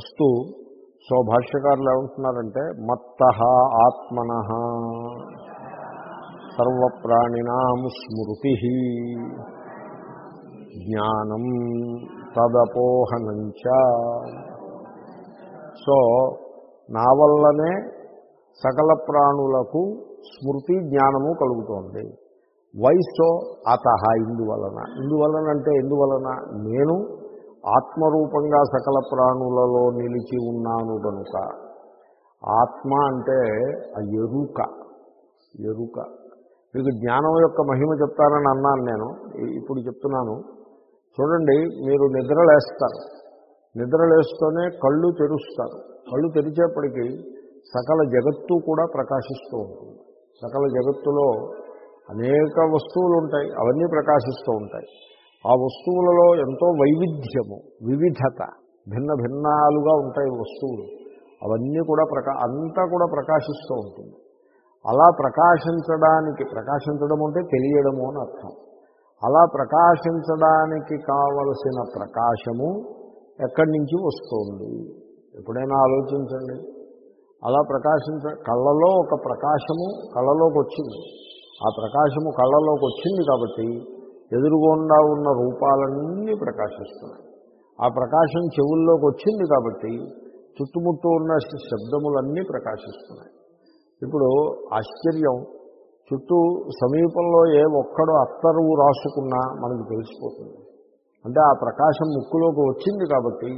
అస్తు సో భాష్యకారులు ఏమంటున్నారంటే మత్త ఆత్మన సర్వప్రాణినాం స్మృతి జ్ఞానం తదపోహనంచ. సో నా వల్లనే సకల ప్రాణులకు స్మృతి జ్ఞానము కలుగుతోంది. వయస్సు అత ఇందువలన. ఇందువలన అంటే ఎందువలన? నేను ఆత్మరూపంగా సకల ప్రాణులలో నిలిచి ఉన్నాను కనుక ఆత్మ అంటే ఆ ఎరుక ఎరుక. మీకు జ్ఞానం యొక్క మహిమ చెప్తానని అన్నాను నేను ఇప్పుడు చెప్తున్నాను. చూడండి మీరు నిద్రలేస్తారు. నిద్రలేస్తూనే కళ్ళు తెరుస్తారు. కళ్ళు తెరిచేప్పటికీ సకల జగత్తు కూడా ప్రకాశిస్తూ ఉంటుంది. సకల జగత్తులో అనేక వస్తువులు ఉంటాయి అవన్నీ ప్రకాశిస్తూ ఉంటాయి. ఆ వస్తువులలో ఎంతో వైవిధ్యము వివిధత భిన్న భిన్నాలుగా ఉంటాయి వస్తువులు. అవన్నీ కూడా ప్రకా అంతా కూడా ప్రకాశిస్తూ ఉంటుంది. అలా ప్రకాశించడానికి ప్రకాశించడం అంటే తెలియడము అని అర్థం. అలా ప్రకాశించడానికి కావలసిన ప్రకాశము ఎక్కడి నుంచి వస్తుంది? ఎప్పుడైనా ఆలోచించండి. అలా ప్రకాశించ కళ్ళలో ఒక ప్రకాశము కళ్ళలోకి వచ్చింది. ఆ ప్రకాశము కళ్ళలోకి వచ్చింది కాబట్టి ఎదురుగుండా ఉన్న రూపాలన్నీ ప్రకాశిస్తున్నాయి. ఆ ప్రకాశం చెవుల్లోకి వచ్చింది కాబట్టి చుట్టుముట్టూ ఉన్న శబ్దములన్నీ ప్రకాశిస్తున్నాయి. ఇప్పుడు ఆశ్చర్యం చుట్టూ సమీపంలో ఏ ఒక్కడో అత్తరువు రాసుకున్నా మనకు తెలిసిపోతుంది. అంటే ఆ ప్రకాశం ముక్కులోకి వచ్చింది కాబట్టి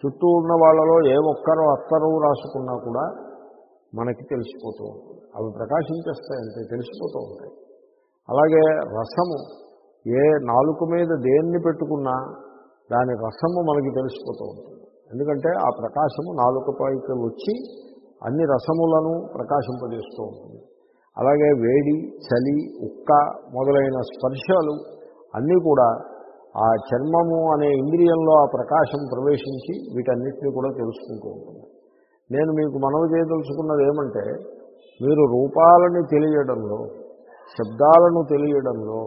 చుట్టూ ఉన్న వాళ్ళలో ఏ ఒక్కరో అత్తరువు రాసుకున్నా కూడా మనకి తెలిసిపోతూ ఉంటుంది. అవి ప్రకాశించేస్తాయంటే తెలిసిపోతూ ఉంటాయి. అలాగే రసము ఏ నాలుక మీద దేన్ని పెట్టుకున్నా దాని రసము మనకి తెలిసిపోతూ ఉంటుంది. ఎందుకంటే ఆ ప్రకాశము నాలుకపైకి వచ్చి అన్ని రసములను ప్రకాశింపజేస్తూ ఉంటుంది. అలాగే వేడి చలి ఉక్క మొదలైన స్పర్శలు అన్నీ కూడా ఆ చర్మము అనే ఇంద్రియంలో ఆ ప్రకాశం ప్రవేశించి వీటన్నిటిని కూడా తెలుసుకుంటూ ఉంటుంది. నేను మీకు మనవి చేయదలుచుకున్నది ఏమంటే మీరు రూపాలని తెలియడంలో శబ్దాలను తెలియడంలో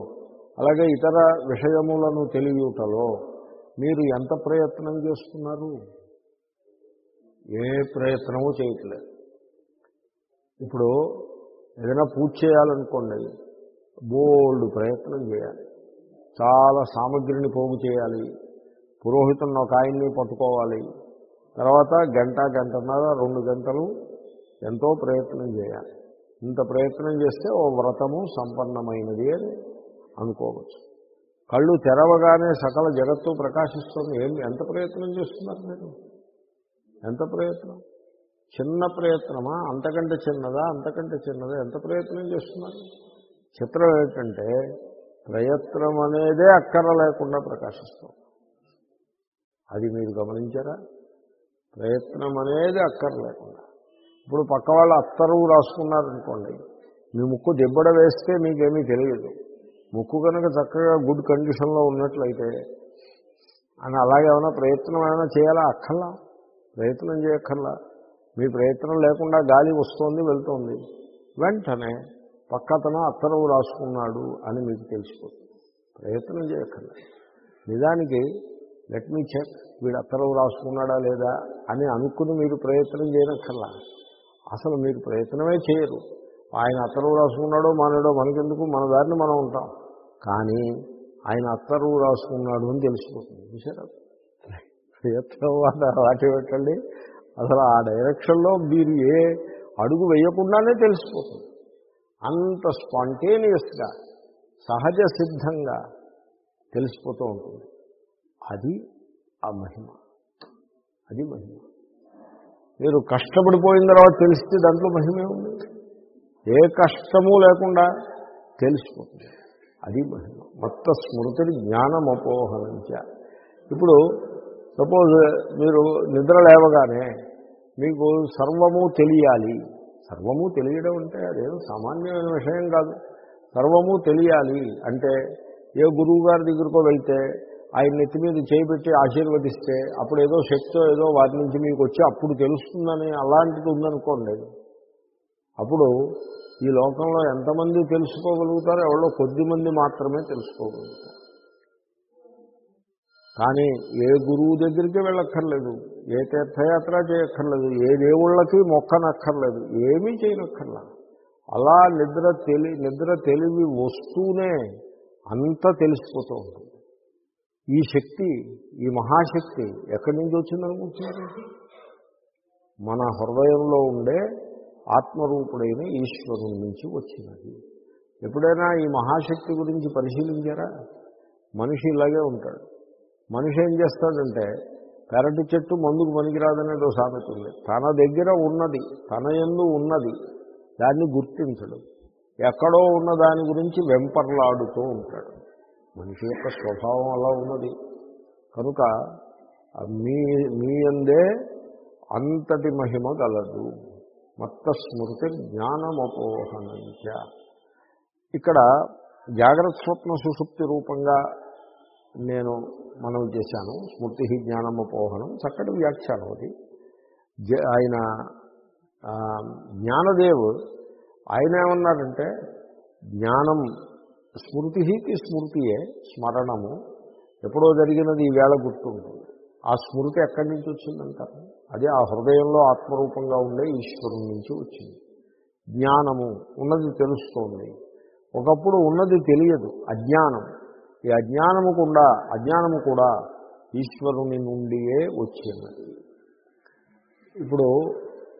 అలాగే ఇతర విషయములను తెలియటలో మీరు ఎంత ప్రయత్నం చేస్తున్నారు? ఏ ప్రయత్నము చేయట్లేదు. ఇప్పుడు ఏదైనా పూజ చేయాలనుకోండి బోల్డ్ ప్రయత్నం చేయాలి. చాలా సామగ్రిని పోగు చేయాలి. పురోహితున్న ఒక ఆయన్ని పట్టుకోవాలి. తర్వాత గంట గంటన్నర రెండు గంటలు ఎంతో ప్రయత్నం చేయాలి. ఇంత ప్రయత్నం చేస్తే ఓ వ్రతము సంపన్నమైనది అని అనుకోవచ్చు. కళ్ళు తెరవగానే సకల జగత్తు ప్రకాశిస్తుంది. ఏం ఎంత ప్రయత్నం చేస్తున్నారు మీరు? ఎంత ప్రయత్నం? చిన్న ప్రయత్నమా? అంతకంటే చిన్నదా? అంతకంటే చిన్నదా? ఎంత ప్రయత్నం చేస్తున్నారు? చిత్రం ఏంటంటే ప్రయత్నం అనేదే అక్కర లేకుండా ప్రకాశిస్తాం అది మీరు గమనించారా? ప్రయత్నం అనేది అక్కర లేకుండా. ఇప్పుడు పక్క వాళ్ళు అత్తరువు రాసుకున్నారనుకోండి మీ ముక్కు దెబ్బడ వేస్తే మీకేమీ తెలియదు. ముక్కు కనుక చక్కగా గుడ్ కండిషన్లో ఉన్నట్లయితే అని అలాగే ఏమైనా ప్రయత్నం ఏమైనా చేయాలా? అక్కర్లా. ప్రయత్నం చేయక్కర్లా. మీ ప్రయత్నం లేకుండా గాలి వస్తోంది వెళ్తోంది. వెంటనే పక్కతను అత్తరువు రాసుకున్నాడు అని మీకు తెలిసిపోతుంది. ప్రయత్నం చేయక్కర్లా. నిజానికి లెట్ మీ చెక్ వీడు అత్తరువు రాసుకున్నాడా లేదా? అని అనుకుని మీరు ప్రయత్నం చేయనక్కర్లా. అసలు మీరు ప్రయత్నమే చేయరు. ఆయన అత్తరువు రాసుకున్నాడో మానాడో మనకెందుకు? మన దారిని మనం ఉంటాం. కానీ ఆయన అత్తరువు రాసుకున్నాడు అని తెలిసిపోతుంది. చూసారా ప్రయత్నం వాటి పెట్టండి అసలు ఆ డైరెక్షన్లో మీరు ఏ అడుగు వేయకుండానే తెలిసిపోతుంది. అంత స్పాంటేనియస్గా సహజ సిద్ధంగా తెలిసిపోతూ ఉంటుంది. అది ఆ మహిమ. అది మహిమ. మీరు కష్టపడిపోయిన తర్వాత తెలిస్తే దాంట్లో మహిమే ఉంది. ఏ కష్టము లేకుండా తెలిసిపోతుంది. అది మహిమ మొత్త స్మృతిని జ్ఞానం అపోహనంచ ఇప్పుడు సపోజ్ మీరు నిద్ర లేవగానే మీకు సర్వము తెలియాలి. సర్వము తెలియడం అంటే అదేం సామాన్యమైన విషయం కాదు. సర్వము తెలియాలి అంటే ఏ గురువు గారి దగ్గరకో వెళ్తే ఆయన నెత్తి మీద చేయిబెట్టి ఆశీర్వదిస్తే అప్పుడు ఏదో శక్తో ఏదో వాటి నుంచి మీకు వచ్చి అప్పుడు తెలుస్తుందని అలాంటిది ఉందనుకోండి. అప్పుడు ఈ లోకంలో ఎంతమంది తెలుసుకోగలుగుతారో ఎవరో కొద్ది మంది మాత్రమే తెలుసుకోగలుగుతారు. కానీ ఏ గురువు దగ్గరికి వెళ్ళక్కర్లేదు ఏ తీర్థయాత్ర చేయక్కర్లేదు ఏ దేవుళ్ళకి మొక్కనక్కర్లేదు ఏమీ చేయనక్కర్లా. అలా నిద్ర తెలి నిద్ర తెలివి వస్తూనే అంత తెలిసిపోతూ ఉంటుంది. ఈ శక్తి ఈ మహాశక్తి ఎక్కడి నుంచి వచ్చిందనుకుంటున్నారు? మన హృదయంలో ఉండే ఆత్మరూపుడైన ఈశ్వరుని నుంచి వచ్చినది. ఎప్పుడైనా ఈ మహాశక్తి గురించి పరిశీలించారా? మనిషి ఇలాగే ఉంటాడు. మనిషి ఏం చేస్తాడంటే పెరటి చెట్టు మందుకు పనికిరాదనేది ఒక సామెత ఉంది. తన దగ్గర ఉన్నది తన ఎందు ఉన్నది దాన్ని గుర్తించడు. ఎక్కడో ఉన్న దాని గురించి వెంపర్లాడుతూ ఉంటాడు. మనిషి యొక్క స్వభావం అలా ఉన్నది. కనుక మీ మీ అందే అంతటి మహిమ గలదు. మత్త స్మృతి జ్ఞానమపోహనంచ ఇక్కడ జాగ్రత్త స్వప్న సుషుప్తి రూపంగా నేను మనం చేశాను. స్మృతి జ్ఞానమపోహనం చక్కటి వ్యాఖ్యానం అది. జ- ఆయన జ్ఞానదేవ్ ఆయన ఏమన్నారంటే జ్ఞానం స్మృతికి స్మృతియే స్మరణము. ఎప్పుడో జరిగినది ఈవేళ గుర్తుంటుంది. ఆ స్మృతి ఎక్కడి నుంచి వచ్చిందంటారు? అదే ఆ హృదయంలో ఆత్మరూపంగా ఉండే ఈశ్వరుని నుంచి వచ్చింది. జ్ఞానము ఉన్నది తెలుస్తోంది. ఒకప్పుడు ఉన్నది తెలియదు అజ్ఞానం. ఈ అజ్ఞానము కూడా అజ్ఞానము కూడా ఈశ్వరుని నుండియే వచ్చినది. ఇప్పుడు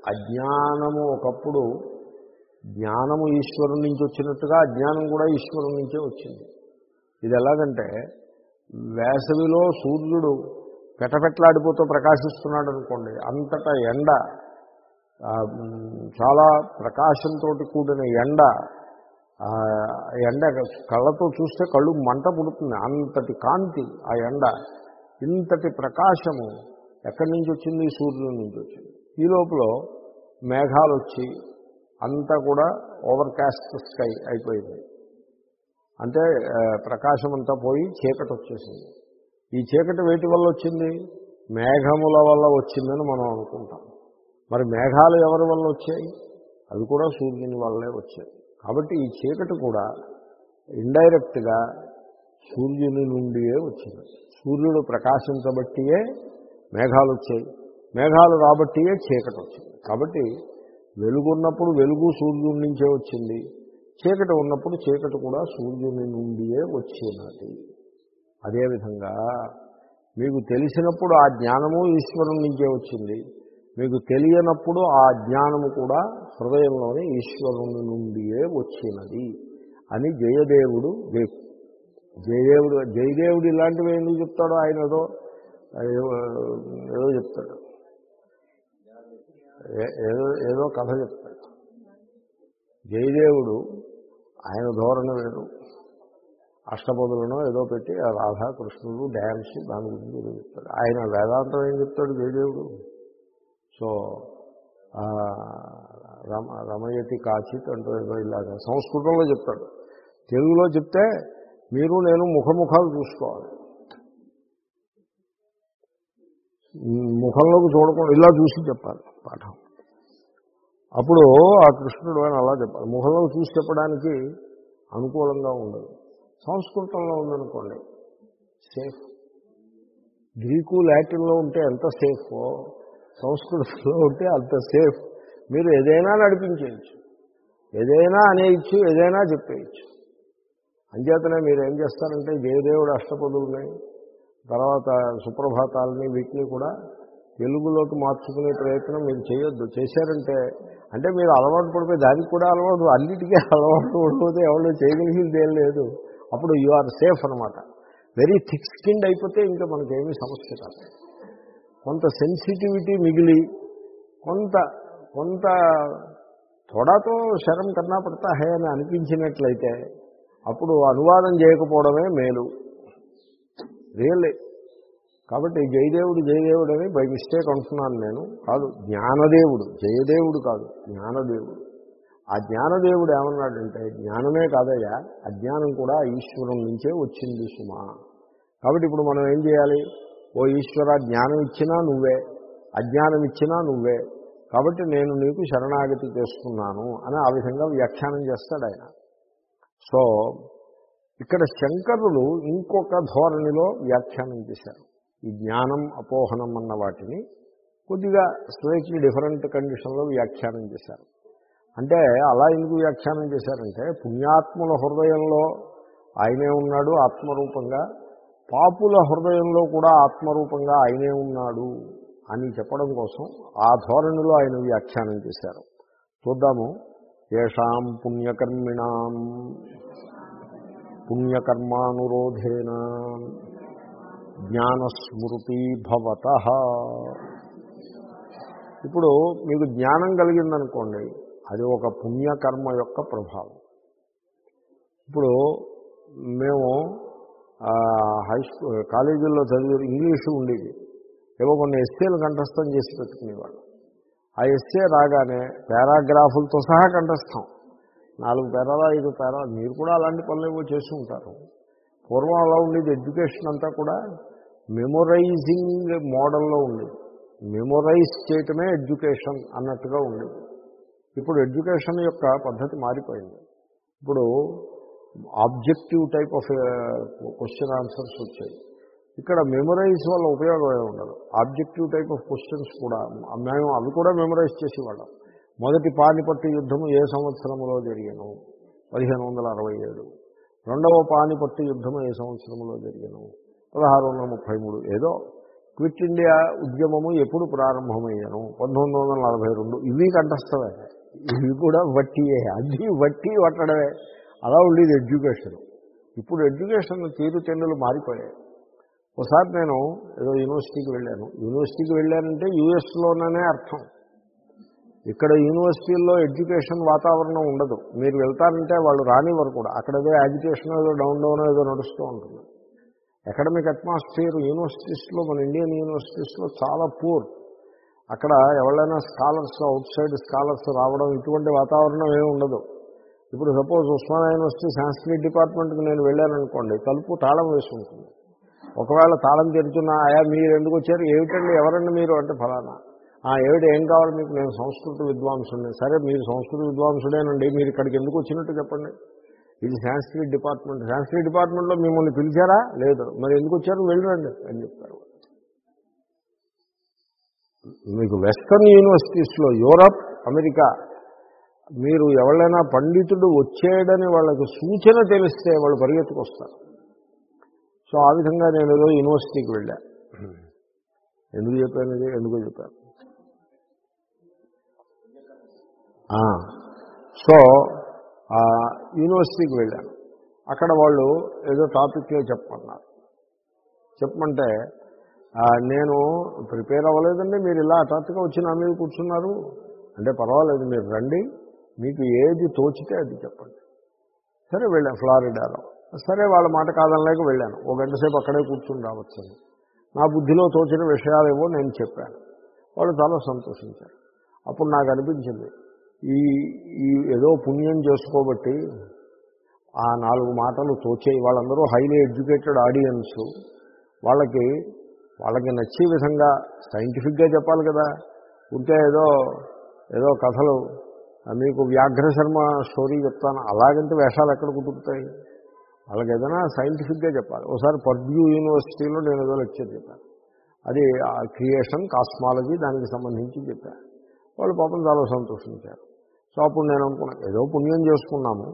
అజ్ఞానము ఒకప్పుడు జ్ఞానము ఈశ్వరుని నుంచి వచ్చినట్టుగా అజ్ఞానం కూడా ఈశ్వరుని నుంచే వచ్చింది. ఇది ఎలాగంటే వేసవిలో సూర్యుడు పెటపెట్లాడిపోతూ ప్రకాశిస్తున్నాడు అనుకోండి అంతటా ఎండ చాలా ప్రకాశంతో కూడిన ఎండ ఎండ కళ్ళతో చూస్తే కళ్ళు మంట పుడుతుంది అంతటి కాంతి ఆ ఎండ ఇంతటి ప్రకాశము ఎక్కడి నుంచి వచ్చింది? సూర్యుడి నుంచి వచ్చింది. ఈ లోపల మేఘాలు వచ్చి అంతా కూడా ఓవర్కాస్ట్ స్కై అయిపోయింది. అంటే ప్రకాశం అంతా పోయి చీకటి వచ్చేసింది ఈ చీకటి వేటి వల్ల వచ్చింది? మేఘముల వల్ల వచ్చిందని మనం అనుకుంటాం. మరి మేఘాలు ఎవరి వల్ల వచ్చాయి? అవి కూడా సూర్యుని వల్లే వచ్చాయి. కాబట్టి ఈ చీకటి కూడా ఇండైరెక్ట్గా సూర్యుని నుండియే వచ్చింది. సూర్యుడు ప్రకాశించబట్టియే మేఘాలు వచ్చాయి. మేఘాలు రాబట్టియే చీకటి వచ్చింది. కాబట్టి వెలుగున్నప్పుడు వెలుగు సూర్యుడి నుంచే వచ్చింది. చీకటి ఉన్నప్పుడు చీకటి కూడా సూర్యుని నుండియే వచ్చినది. అదేవిధంగా మీకు తెలిసినప్పుడు ఆ జ్ఞానము ఈశ్వరుని నుంచే వచ్చింది. మీకు తెలియనప్పుడు ఆ జ్ఞానము కూడా హృదయంలోని ఈశ్వరుని నుండియే వచ్చినది అని జయదేవుడు జయదేవుడు జయదేవుడు ఇలాంటివి ఎందుకు చెప్తాడో ఆయన ఏదో ఏదో చెప్తాడు. ఏ- ఏదో ఏదో కథ చెప్తాడు. జయదేవుడు ఆయన ధోరణి వేరు. అష్టపదులను ఏదో పెట్టి ఆ రాధా కృష్ణుడు డ్యాన్స్ దాని గురించి ఏదో చెప్తాడు. ఆయన వేదాంతం ఏం చెప్తాడు జయదేవుడు? సో రమ రమయతి కాచిత్ అంటూ ఏదో ఇలాగా సంస్కృతంలో చెప్తాడు. తెలుగులో చెప్తే మీరు నేను ముఖముఖాలు చూసుకోవాలి. ముఖంలోకి చూడకుండా ఇలా చూసి చెప్పాలి పాఠం. అప్పుడు ఆ కృష్ణుడు అని అలా చెప్పాలి. ముఖంలోకి చూసి చెప్పడానికి అనుకూలంగా ఉండదు. సంస్కృతంలో ఉందనుకోండి సేఫ్. గ్రీకు లాటిన్లో ఉంటే ఎంత సేఫో? సంస్కృతంలో ఉంటే అంత సేఫ్. మీరు ఏదైనా నడిపించేయచ్చు. ఏదైనా అనేయచ్చు ఏదైనా చెప్పేయచ్చు. అంచేతనే మీరు ఏం చేస్తారంటే జయదేవుడు అష్టపదులని తర్వాత సుప్రభాతాలని వీటిని కూడా తెలుగులోకి మార్చుకునే ప్రయత్నం మీరు చేయొద్దు. చేశారంటే అంటే మీరు అలవాటు పడిపోయి దానికి కూడా అలవాటు అన్నిటికీ అలవాటు పడిపోతే ఎవరు చేయగలిగింది ఏం లేదు. అప్పుడు యు ఆర్ సేఫ్ అనమాట వెరీ థిక్ స్కిన్డ్ అయిపోతే ఇంకా మనకేమీ సమస్య కాదు. కొంత సెన్సిటివిటీ మిగిలి కొంత కొంత తొడతో శరం కన్నా పడతా హే అని అనిపించినట్లయితే అప్పుడు అనువాదం చేయకపోవడమే మేలు. రియల్లీ కాబట్టి జయదేవుడు జయదేవుడు అని బై మిస్టేక్ అంటున్నాను నేను. కాదు జ్ఞానదేవుడు జయదేవుడు కాదు జ్ఞానదేవుడు. ఆ జ్ఞానదేవుడు ఏమన్నాడంటే జ్ఞానమే కాదయ్యా అజ్ఞానం కూడా ఈశ్వరం నుంచే వచ్చింది సుమా. కాబట్టి ఇప్పుడు మనం ఏం చేయాలి? ఓ ఈశ్వర జ్ఞానం ఇచ్చినా నువ్వే అజ్ఞానం ఇచ్చినా నువ్వే. కాబట్టి నేను నీకు శరణాగతి చేస్తున్నాను అని ఆ విధంగా వ్యాఖ్యానం చేస్తాడు ఆయన. సో ఇక్కడ శంకరులు ఇంకొక ధోరణిలో వ్యాఖ్యానం చేశారు. ఈ జ్ఞానం అపోహనం అన్న వాటిని కొద్దిగా స్లైట్లీ డిఫరెంట్ కండిషన్లో వ్యాఖ్యానం చేశారు. అంటే అలా ఎందుకు వ్యాఖ్యానం చేశారంటే పుణ్యాత్ముల హృదయంలో ఆయనే ఉన్నాడు ఆత్మరూపంగా పాపుల హృదయంలో కూడా ఆత్మరూపంగా ఆయనే ఉన్నాడు అని చెప్పడం కోసం ఆ ధోరణిలో ఆయన వ్యాఖ్యానం చేశారు. చూద్దాము. ఏషాం పుణ్యకర్మిణాం పుణ్యకర్మానురోధేన జ్ఞానస్మృతి భవత. ఇప్పుడు మీకు జ్ఞానం కలిగిందనుకోండి అది ఒక పుణ్యకర్మ యొక్క ప్రభావం. ఇప్పుడు మేము హై స్కూల్ కాలేజీల్లో చదివే ఇంగ్లీషు ఉండేది. ఏవో కొన్ని ఎస్సేలు కంఠస్థం చేసి పెట్టుకునేవాళ్ళు. ఆ ఎస్సే రాగానే పారాగ్రాఫులతో సహా కంఠస్థం. నాలుగు పేరాలు ఐదు పేరాలు మీరు కూడా అలాంటి పనులు ఏవో చేస్తూ ఉంటారు. పూర్వం అలా ఉండేది ఎడ్యుకేషన్ అంతా కూడా మెమొరైజింగ్ మోడల్లో ఉండేది. మెమొరైజ్ చేయటమే ఎడ్యుకేషన్ అన్నట్టుగా ఉండేది. ఇప్పుడు ఎడ్యుకేషన్ యొక్క పద్ధతి మారిపోయింది. ఇప్పుడు objective type of question answers వచ్చాయి. ఇక్కడ మెమరైజ్ వల్ల ఉపయోగం ఏమి ఉండదు. ఆబ్జెక్టివ్ టైప్ ఆఫ్ క్వశ్చన్స్ కూడా మేము అవి కూడా మెమరైజ్ చేసేవాళ్ళం. మొదటి పానిపట్టు యుద్ధము ఏ సంవత్సరంలో జరిగను? పదిహేను వందల అరవై ఏడు. రెండవ పానిపట్టు యుద్ధము ఏ సంవత్సరంలో జరిగను? పదహారు వందల ముప్పై మూడు. ఏదో క్విట్ ఇండియా ఉద్యమము ఎప్పుడు ప్రారంభమయ్యాను? పంతొమ్మిది వందల నలభై రెండు. ఇవి కంఠస్థమే ఇవి కూడా వట్టియే అది వట్టి పట్టడమే. అలా ఉండేది ఎడ్యుకేషన్. ఇప్పుడు ఎడ్యుకేషన్ తీరు తీరుతెన్నులు మారిపోయాయి. ఒకసారి నేను ఏదో యూనివర్సిటీకి వెళ్ళాను. యూనివర్సిటీకి వెళ్ళానంటే యూఎస్లోనే అర్థం. ఇక్కడ యూనివర్సిటీల్లో ఎడ్యుకేషన్ వాతావరణం ఉండదు. మీరు వెళ్తారంటే వాళ్ళు రానివ్వరు కూడా. అక్కడ ఏదో యాజిటేషన్ ఏదో డౌన్ డౌన్ ఏదో నడుస్తూ ఉంటుంది. అకాడమిక్ అట్మాస్ఫియర్ యూనివర్సిటీస్లో మన ఇండియన్ యూనివర్సిటీస్లో చాలా పూర్. అక్కడ ఎవరైనా స్కాలర్స్ అవుట్ సైడ్ స్కాలర్స్ రావడం ఇటువంటి వాతావరణం ఏమి ఉండదు. ఇప్పుడు సపోజ్ ఉస్మాన్ యూనివర్సిటీ సాంస్క్రిట్ డిపార్ట్మెంట్కి నేను వెళ్ళాననుకోండి తలుపు తాళం వేసి ఉంటుంది. ఒకవేళ తాళం తెరుచున్నా ఆయా మీరు ఎందుకు వచ్చారు? ఏమిటండి? ఎవరండి మీరు? అంటే ఫలానా. ఏమిటి? ఏం కావాలి మీకు? నేను సంస్కృత విద్వాంసుడిని. సరే మీరు సంస్కృత విద్వాంసుడేనండి. మీరు ఇక్కడికి ఎందుకు వచ్చినట్టు చెప్పండి? ఇది సాంస్క్రిట్ డిపార్ట్మెంట్. సాంస్క్రిట్ డిపార్ట్మెంట్లో మిమ్మల్ని పిలిచారా? లేదు. మరి ఎందుకు వచ్చారు? వెళ్ళరండి. అని చెప్తారు మీకు వెస్టర్న్ యూనివర్సిటీస్లో యూరప్ అమెరికా మీరు ఎవరైనా పండితుడు వచ్చేయడని వాళ్ళకి సూచన తెలిస్తే వాళ్ళు పరిగెత్తుకొస్తారు. సో ఆ విధంగా నేను ఏదో యూనివర్సిటీకి వెళ్ళా. ఎందుకు చెప్పాను ఇది? ఎందుకు చెప్పాను? సో యూనివర్సిటీకి వెళ్ళాను. అక్కడ వాళ్ళు ఏదో టాపిక్లో చెప్పమన్నారు. చెప్పమంటే నేను ప్రిపేర్ అవ్వలేదండి. మీరు ఇలా హఠాత్తుగా వచ్చి నా మీద కూర్చున్నారు. అంటే పర్వాలేదు మీరు రండి. మీకు ఏది తోచితే అది చెప్పండి. సరే వెళ్ళాను ఫ్లారిడాలో. సరే వాళ్ళ మాట కాదనలేక వెళ్ళాను. ఒక గంట సేపు అక్కడే కూర్చుని రావచ్చని నా బుద్ధిలో తోచిన విషయాలేవో నేను చెప్పాను. వాళ్ళు చాలా సంతోషించారు. అప్పుడు నాకు అనిపించింది ఈ ఈ ఏదో పుణ్యం చేసుకోబట్టి ఆ నాలుగు మాటలు తోచే వాళ్ళందరూ హైలీ ఎడ్యుకేటెడ్ ఆడియన్స్. వాళ్ళకి వాళ్ళకి నచ్చే విధంగా సైంటిఫిక్గా చెప్పాలి కదా. ఉంటే ఏదో ఏదో కథలు. మీకు వ్యాఘ్ర శర్మ స్టోరీ చెప్తాను. అలాగంటే వేషాలు ఎక్కడ కుదురుతాయి? వాళ్ళకి ఏదైనా సైంటిఫిక్గా చెప్పాలి. ఒకసారి పర్డ్యూ యూనివర్సిటీలో నేను ఏదో లెక్చర్ చెప్పాను. అది క్రియేషన్ కాస్మాలజీ దానికి సంబంధించి చెప్పాను. వాళ్ళు పాపం చాలా సంతోషించారు. సో అప్పుడు నేను అనుకున్నాను ఏదో పుణ్యం చేసుకున్నాము.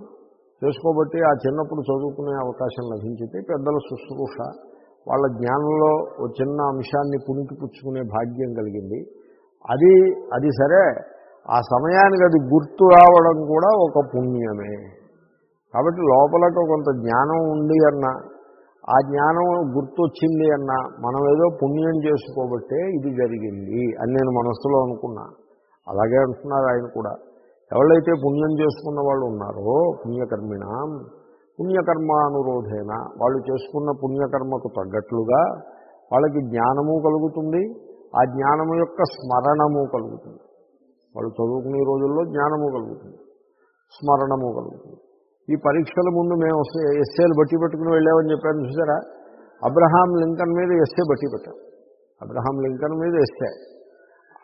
చేసుకోబట్టి ఆ చిన్నప్పుడు చదువుకునే అవకాశం లభించితే పెద్దల శుశ్రూష వాళ్ళ జ్ఞానంలో ఓ చిన్న అంశాన్ని పుణికిపుచ్చుకునే భాగ్యం కలిగింది. అది అది సరే ఆ సమయానికి అది గుర్తు రావడం కూడా ఒక పుణ్యమే. కాబట్టి లోపలకు కొంత జ్ఞానం ఉంది అన్న ఆ జ్ఞానం గుర్తొచ్చింది అన్న మనం ఏదో పుణ్యం చేసుకోబట్టే ఇది జరిగింది అని నేను మనస్సులో అనుకున్నా. అలాగే అంటున్నారు ఆయన కూడా. ఎవరైతే పుణ్యం చేసుకున్న వాళ్ళు ఉన్నారో పుణ్యకర్మిణం పుణ్యకర్మానురోధేన వాళ్ళు చేసుకున్న పుణ్యకర్మకు తగ్గట్లుగా వాళ్ళకి జ్ఞానము కలుగుతుంది. ఆ జ్ఞానము యొక్క స్మరణము కలుగుతుంది. వాళ్ళు చదువుకునే రోజుల్లో జ్ఞానము కలుగుతుంది. స్మరణము కలుగుతుంది. ఈ పరీక్షల ముందు మేము ఎస్ఏలు బట్టి పెట్టుకుని వెళ్ళామని చెప్పాను చూసారా? అబ్రహాం లింకన్ మీద ఎస్ఏ బట్టి పెట్టాం. అబ్రహాం లింకన్ మీద ఎస్ఏ.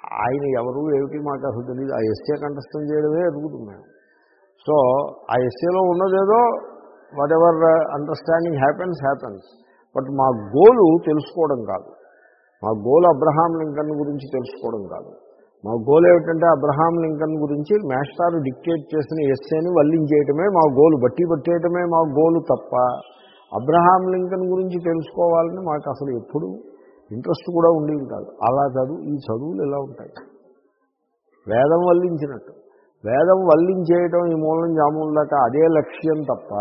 ఆయన ఎవరు ఏమిటి మాట అసలు తెలియదు ఆ ఎస్ఏ కంఠస్థం చేయడమే ఎదుగుతున్నాం సో ఆ ఎస్ఏలో ఉన్నదేదో whatever understanding happens happens but మా గోలు తెలుసుకోవడం కాదు. మా గోల్ అబ్రహాం లింకన్ గురించి తెలుసుకోవడం కాదు. మా గోల్ ఏమిటంటే అబ్రహాం లింకన్ గురించి మేస్టార్ డిక్టేట్ చేసిన ఎస్సేని వల్లించేయటమే మా గోలు బట్టి పట్టేయటమే మా గోలు తప్ప అబ్రహాం లింకన్ గురించి తెలుసుకోవాలని మాకు అసలు ఎప్పుడు ఇంట్రెస్ట్ కూడా ఉండేది కాదు. అలా చదువు ఈ చదువులు ఎలా ఉంటాయి? వేదం వల్లించినట్టు. వేదం వల్లించేయటం ఈ మూలం జాముల దాకా అదే లక్ష్యం తప్ప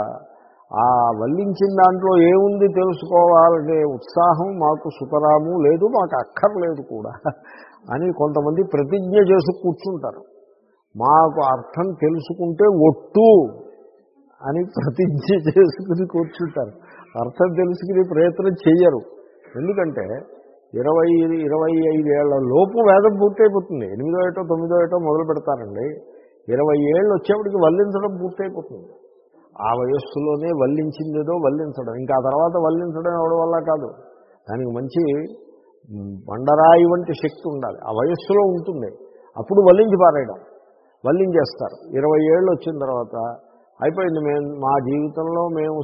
ఆ వల్లించిన దాంట్లో ఏముంది తెలుసుకోవాలనే ఉత్సాహం మాకు సుతరాము లేదు మాకు అక్కర్లేదు కూడా అని కొంతమంది ప్రతిజ్ఞ చేసి కూర్చుంటారు. మాకు అర్థం తెలుసుకుంటే ఒట్టు అని ప్రతిజ్ఞ చేసుకుని కూర్చుంటారు. అర్థం తెలుసుకునే ప్రయత్నం చేయరు ఎందుకంటే ఇరవై ఇరవై ఐదేళ్ళ లోపు వేదం పూర్తయిపోతుంది. ఎనిమిదో ఏటో తొమ్మిదో ఏటో మొదలు పెడతారండి. ఇరవై ఏళ్ళు వచ్చేప్పటికి వల్లించడం పూర్తయిపోతుంది. ఆ వయస్సులోనే వల్లించిందేదో వల్లించడం. ఇంకా ఆ తర్వాత వల్లించడం ఎవరి వల్ల కాదు. దానికి మంచి బండరాయి వంటి శక్తి ఉండాలి. ఆ వయస్సులో ఉంటుంది. అప్పుడు వల్లించి పారేయడం. వల్లించేస్తారు. ఇరవై ఏళ్ళు వచ్చిన తర్వాత అయిపోయింది. మేము మా జీవితంలో మేము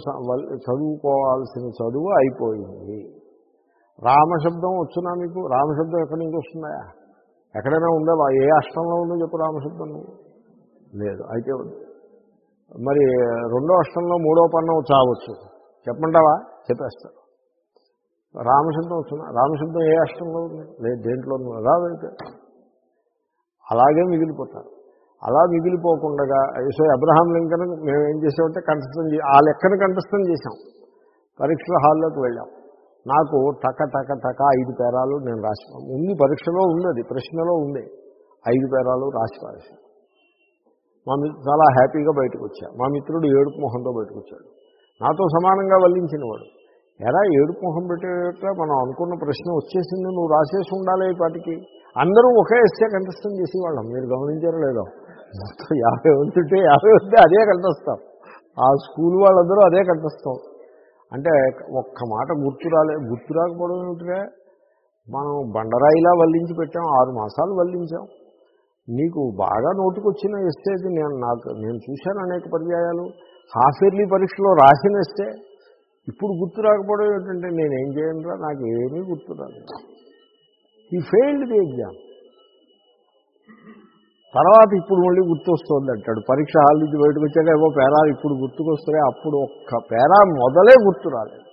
చదువుకోవాల్సిన చదువు అయిపోయింది. రామశబ్దం వచ్చునా మీకు రామశబ్దం ఎక్కడి నుంచి వస్తున్నాయా ఎక్కడైనా ఉందా? ఏ అష్టంలో ఉందో చెప్పు రామశబ్దం లేదు అయితే ఉంది. మరి రెండో అష్టంలో మూడో పన్నం చావచ్చు. చెప్పమంటావా? చెప్పేస్తారు రామశబ్దం వస్తున్నా. రామశబ్దం ఏ అష్టంలో ఉంది? లేదు దేంట్లో రాదైతే అలాగే మిగిలిపోతారు. అలా మిగిలిపోకుండా సో అబ్రహాం లింకన్ మేము ఏం చేసామంటే కంఠస్థం చే ఆ లెక్కను కంఠస్థం చేసాం పరీక్షల హాల్లోకి వెళ్ళాం. నాకు టక టక టక ఐదు పేరాలు నేను రాసి ఉంది పరీక్షలో ఉంది అది ప్రశ్నలో ఉంది. ఐదు పేరాలు రాసి పారేసాను మా చాలా హ్యాపీగా బయటకు వచ్చా. మా మిత్రుడు ఏడుపు మొహంతో బయటకు వచ్చాడు. నాతో సమానంగా వల్లించిన వాడు ఎరా ఏడుపు మొహం పెట్టేట మనం అనుకున్న ప్రశ్న వచ్చేసింది నువ్వు రాసేసి ఉండాలి పాటికి. అందరూ ఒకే ఎస్సే కంఠస్థం చేసేవాళ్ళం. మీరు గమనించారో లేదో? మొత్తం యాభై ఉంటుంటే యాభై ఉంటే అదే కంఠస్థం. ఆ స్కూల్ వాళ్ళందరూ అదే కంఠస్థం. అంటే ఒక్క మాట గుర్తు రాలే గుర్తు రాకపోవడం ఏమిటిగా మనం బండరాయిలా వల్లించి పెట్టాం ఆరు మాసాలు వల్లించాం. నీకు బాగా నోటుకొచ్చిన ఇస్తే నేను నాకు నేను చూశాను అనేక పర్యాయాలు. హాఫ్ ఇయర్లీ పరీక్షలో రాసిన ఎస్టే ఇప్పుడు గుర్తు రాకపోవడం ఏంటంటే నేనేం చేయనురా నాకు ఏమీ గుర్తు రాలేదు ఈ ఫెయిల్డ్ ది ఎగ్జామ్ తర్వాత ఇప్పుడు మళ్ళీ గుర్తొస్తుంది అంటాడు. పరీక్ష హాల్ నుంచి బయటకు వచ్చాక ఏవో పేరాలు ఇప్పుడు గుర్తుకొస్తున్నాయి. అప్పుడు ఒక్క పేరా మొదలే గుర్తు రాలేదు.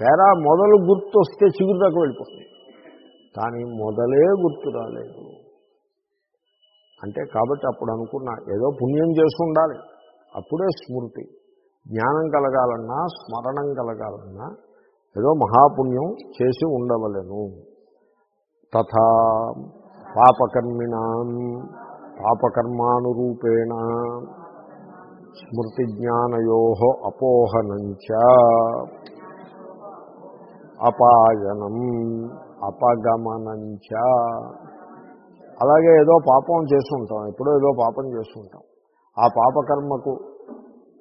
పేరా మొదలు గుర్తొస్తే చిగురు దాకా వెళ్ళిపోతుంది. కానీ మొదలే గుర్తు రాలేదు. అంటే కాబట్టి అప్పుడు అనుకున్నా ఏదో పుణ్యం చేసుకుండాలి అప్పుడే స్మృతి. జ్ఞానం కలగాలన్నా స్మరణం కలగాలన్నా ఏదో మహాపుణ్యం చేసి ఉండవలను. తథా పాపకర్మిణాం పాపకర్మానురూపేణ స్మృతి జ్ఞానయో అపోహనంచ అపాయనం అపగమనంచ అలాగే ఏదో పాపం చేస్తుంటాం ఎప్పుడో ఏదో పాపం చేస్తుంటాం ఆ పాపకర్మకు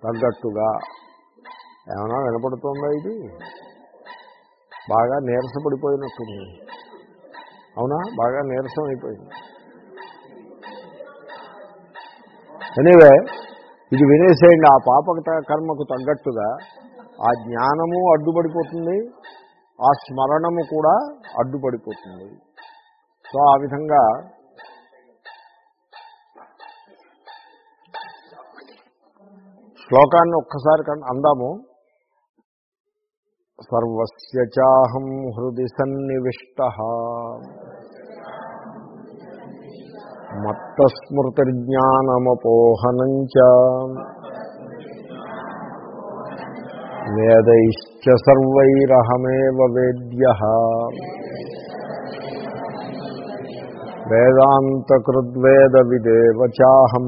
తగ్గట్టుగా ఏమైనా వినపడుతుందా ఇది? బాగా నీరసపడిపోయినట్టుంది. అవునా? బాగా నీరసం అయిపోయింది ఎనీవే ఇది వినేసేయండి. ఆ పాప కర్మకు తగ్గట్టుగా ఆ జ్ఞానము అడ్డుపడిపోతుంది. ఆ స్మరణము కూడా అడ్డుపడిపోతుంది. సో ఆ విధంగా శ్లోకాన్ని ఒక్కసారి అందాము. సర్వస్య చాహం హృది సన్నివిష్ట. మత్తస్మృతిర్జ్ఞానమపోహనం చ వేదైశ్చ సర్వైరహమేవ వేద్య. వేదాంతకృద్వేద విదేవ చాహం.